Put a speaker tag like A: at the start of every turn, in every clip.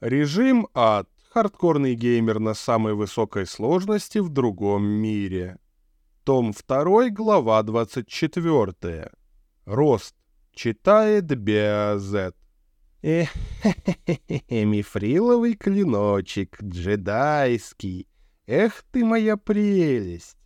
A: Режим ад. Хардкорный геймер на самой высокой сложности в другом мире. Том 2, глава 24. Рост. Читает Беазет. Эх, мифриловый клиночек, джедайский. Эх ты моя прелесть.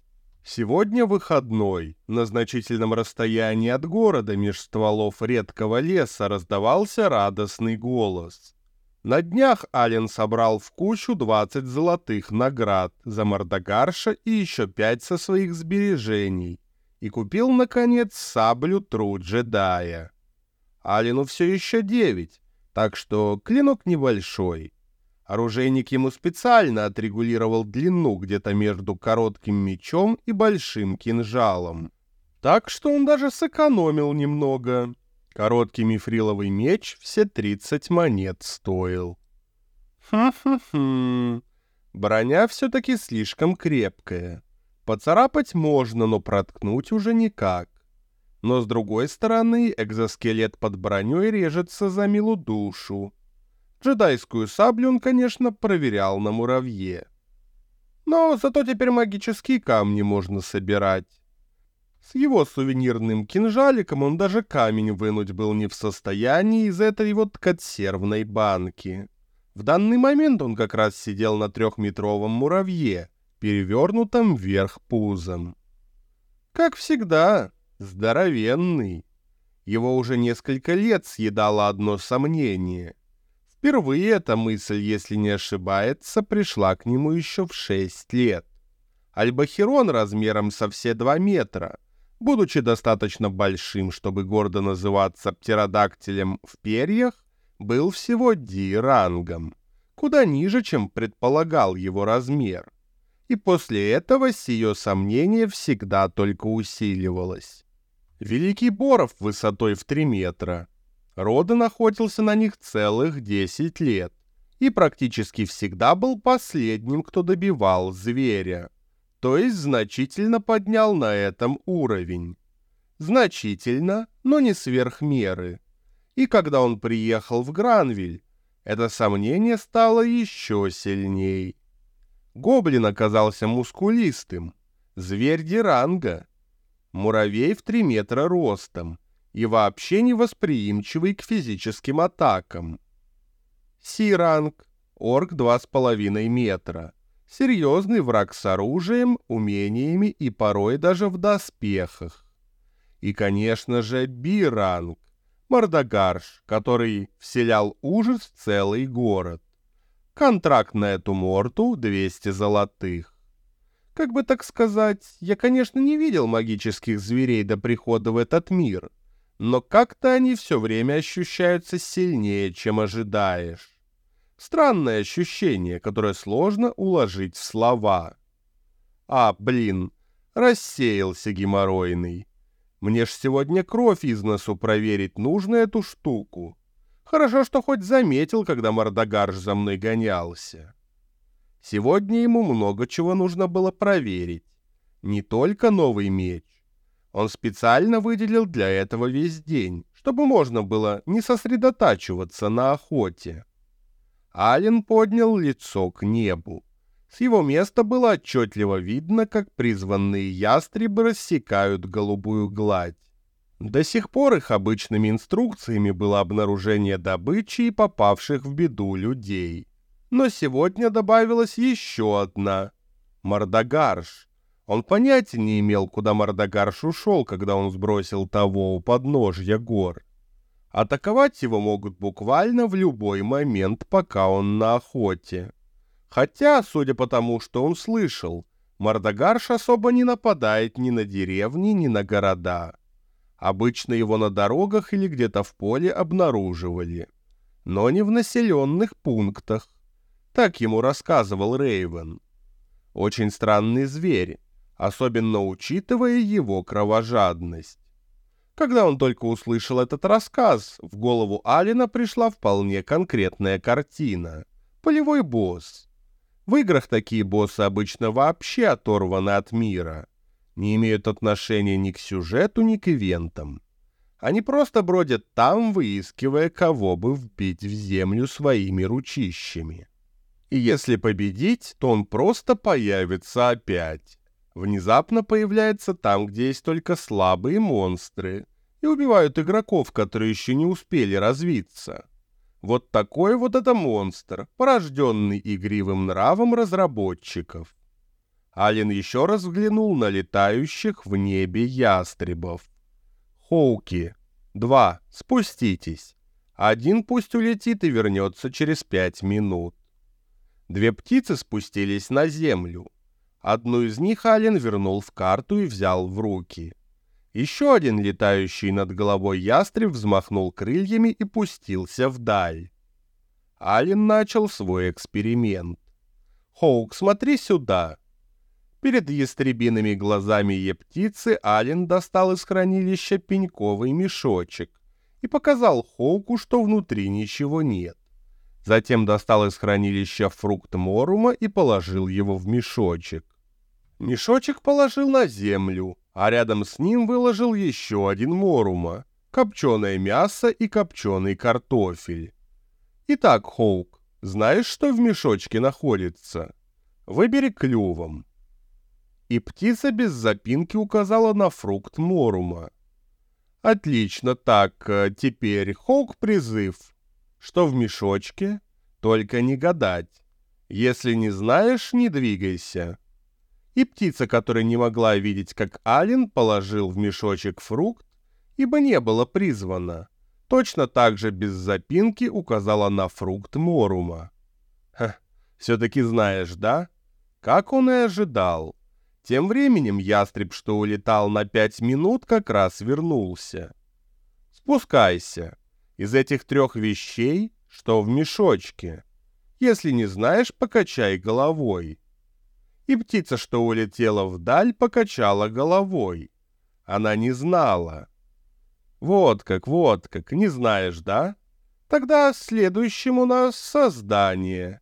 A: Сегодня выходной. На значительном расстоянии от города меж стволов редкого леса раздавался радостный голос. На днях Ален собрал в кучу 20 золотых наград за Мордогарша и еще 5 со своих сбережений и купил, наконец, саблю Тру Джедая. Алину все еще 9, так что клинок небольшой. Оружейник ему специально отрегулировал длину где-то между коротким мечом и большим кинжалом. Так что он даже сэкономил немного. Короткий мифриловый меч все 30 монет стоил. Хм-хм-хм. Броня все-таки слишком крепкая. Поцарапать можно, но проткнуть уже никак. Но с другой стороны, экзоскелет под броней режется за милу душу. Джедайскую саблю он, конечно, проверял на муравье. Но зато теперь магические камни можно собирать. С его сувенирным кинжаликом он даже камень вынуть был не в состоянии из этой вот консервной банки. В данный момент он как раз сидел на трехметровом муравье, перевернутом вверх пузом. Как всегда, Здоровенный. Его уже несколько лет съедало одно сомнение. Впервые эта мысль, если не ошибается, пришла к нему еще в шесть лет. Альбахирон размером со все два метра, будучи достаточно большим, чтобы гордо называться птеродактилем в перьях, был всего Ди-рангом, куда ниже, чем предполагал его размер. И после этого сие сомнение всегда только усиливалось. Великий Боров высотой в 3 метра. Родан охотился на них целых 10 лет и практически всегда был последним, кто добивал зверя, то есть значительно поднял на этом уровень. Значительно, но не сверх меры. И когда он приехал в Гранвиль, это сомнение стало еще сильней. Гоблин оказался мускулистым, зверь Диранга — муравей в 3 метра ростом и вообще невосприимчивый к физическим атакам. Си-ранг, орк 2,5 метра. Серьезный враг с оружием, умениями и порой даже в доспехах. И, конечно же, Би-ранг, Мордогарш, который вселял ужас в целый город. Контракт на эту морту 200 золотых. Как бы так сказать, я, конечно, не видел магических зверей до прихода в этот мир, но как-то они все время ощущаются сильнее, чем ожидаешь. Странное ощущение, которое сложно уложить в слова. А, блин, рассеялся геморройный. Мне ж сегодня кровь из носу проверить нужно эту штуку. Хорошо, что хоть заметил, когда Мордогарш за мной гонялся. Сегодня ему много чего нужно было проверить. Не только новый меч. Он специально выделил для этого весь день, чтобы можно было не сосредотачиваться на охоте. Ален поднял лицо к небу. С его места было отчетливо видно, как призванные ястребы рассекают голубую гладь. До сих пор их обычными инструкциями было обнаружение добычи и попавших в беду людей. Но сегодня добавилась еще одна. Мордогарш. Он понятия не имел, куда Мордогарш ушел, когда он сбросил того у подножья гор. Атаковать его могут буквально в любой момент, пока он на охоте. Хотя, судя по тому, что он слышал, Мордогарш особо не нападает ни на деревни, ни на города. Обычно его на дорогах или где-то в поле обнаруживали. Но не в населенных пунктах. Так ему рассказывал Рейвен. Очень странный зверь, особенно учитывая его кровожадность. Когда он только услышал этот рассказ, в голову Алина пришла вполне конкретная картина. Полевой босс. В играх такие боссы обычно вообще оторваны от мира. Не имеют отношения ни к сюжету, ни к ивентам. Они просто бродят там, выискивая, кого бы вбить в землю своими ручищами. И если победить, то он просто появится опять. Внезапно появляется там, где есть только слабые монстры, и убивают игроков, которые еще не успели развиться. Вот такой вот это монстр, порожденный игривым нравом разработчиков. Ален еще раз взглянул на летающих в небе ястребов. Хоуки. Два. Спуститесь. Один пусть улетит и вернется через пять минут. Две птицы спустились на землю. Одну из них Ален вернул в карту и взял в руки. Еще один летающий над головой ястреб взмахнул крыльями и пустился вдаль. Ален начал свой эксперимент. «Хоук, смотри сюда!» Перед ястребиными глазами ептицы Ален достал из хранилища пеньковый мешочек и показал Хоуку, что внутри ничего нет. Затем достал из хранилища фрукт морума и положил его в мешочек. Мешочек положил на землю, а рядом с ним выложил еще один морума, копченое мясо и копченый картофель. Итак, Хоук, знаешь, что в мешочке находится? Выбери клювом и птица без запинки указала на фрукт Морума. «Отлично, так, э, теперь Хоук призыв. Что в мешочке? Только не гадать. Если не знаешь, не двигайся». И птица, которая не могла видеть, как Ален положил в мешочек фрукт, ибо не было призвано, точно так же без запинки указала на фрукт Морума. «Ха, все-таки знаешь, да? Как он и ожидал». Тем временем ястреб, что улетал на пять минут, как раз вернулся. Спускайся. Из этих трех вещей, что в мешочке. Если не знаешь, покачай головой. И птица, что улетела вдаль, покачала головой. Она не знала. Вот как, вот как, не знаешь, да? Тогда следующим у нас создание.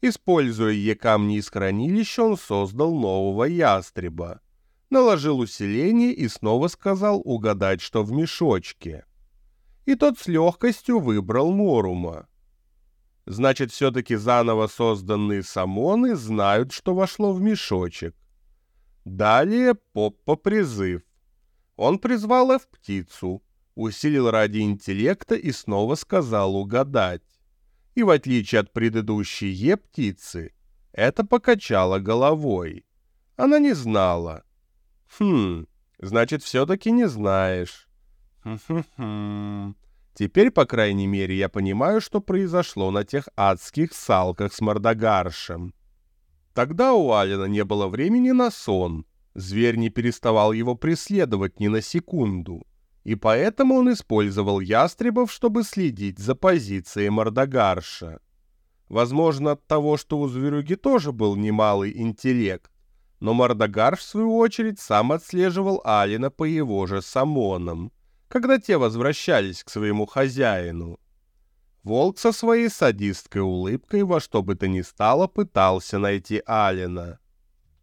A: Используя Е-камни из хранилища, он создал нового ястреба. Наложил усиление и снова сказал угадать, что в мешочке. И тот с легкостью выбрал Морума. Значит, все-таки заново созданные самоны знают, что вошло в мешочек. Далее Поппа призыв. Он призвал F-птицу, усилил ради интеллекта и снова сказал угадать и в отличие от предыдущей Е-птицы, это покачала головой. Она не знала. Хм, значит, все-таки не знаешь. Хм-хм-хм. Теперь, по крайней мере, я понимаю, что произошло на тех адских салках с Мордогаршем. Тогда у Алина не было времени на сон. Зверь не переставал его преследовать ни на секунду и поэтому он использовал ястребов, чтобы следить за позицией Мордогарша. Возможно, от того, что у зверюги тоже был немалый интеллект, но Мордогарш, в свою очередь, сам отслеживал Алина по его же самонам, когда те возвращались к своему хозяину. Волк со своей садистской улыбкой во что бы то ни стало пытался найти Алина.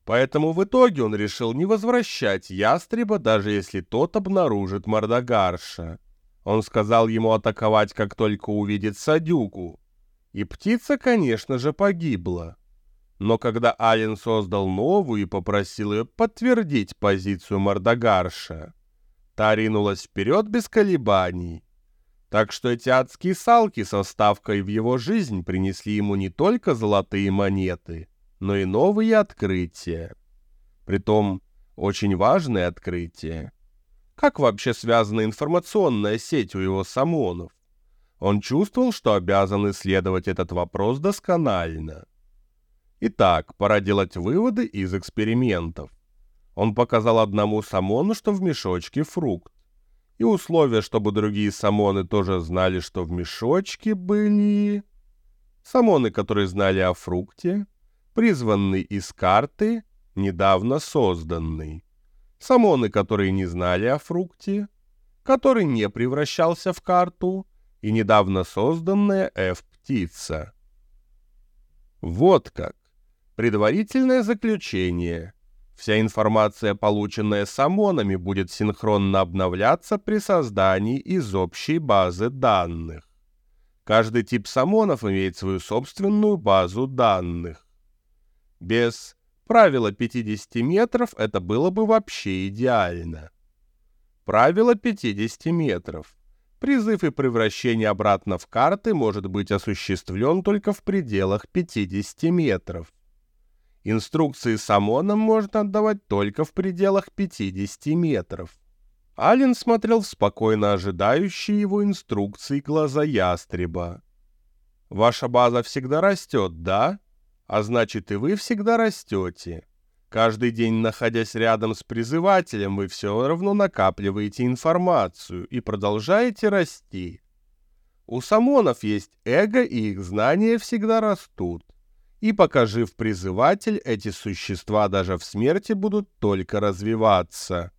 A: Поэтому в итоге он решил не возвращать ястреба, даже если тот обнаружит Мордогарша. Он сказал ему атаковать, как только увидит Садюгу. И птица, конечно же, погибла. Но когда Ален создал новую и попросил ее подтвердить позицию Мордогарша, та ринулась вперед без колебаний. Так что эти адские салки со ставкой в его жизнь принесли ему не только золотые монеты — но и новые открытия. Притом, очень важные открытия. Как вообще связана информационная сеть у его самонов? Он чувствовал, что обязан исследовать этот вопрос досконально. Итак, пора делать выводы из экспериментов. Он показал одному самону, что в мешочке фрукт. И условия, чтобы другие самоны тоже знали, что в мешочке были... Самоны, которые знали о фрукте, призванный из карты, недавно созданный. Самоны, которые не знали о фрукте, который не превращался в карту, и недавно созданная F-птица. Вот как. Предварительное заключение. Вся информация, полученная самонами, будет синхронно обновляться при создании из общей базы данных. Каждый тип самонов имеет свою собственную базу данных. Без правила 50 метров это было бы вообще идеально. Правило 50 метров. Призыв и превращение обратно в карты может быть осуществлен только в пределах 50 метров. Инструкции с ОМОНом можно отдавать только в пределах 50 метров. Ален смотрел в спокойно ожидающие его инструкции глаза ястреба. «Ваша база всегда растет, да? А значит, и вы всегда растете. Каждый день, находясь рядом с призывателем, вы все равно накапливаете информацию и продолжаете расти. У самонов есть эго, и их знания всегда растут. И пока жив призыватель, эти существа даже в смерти будут только развиваться.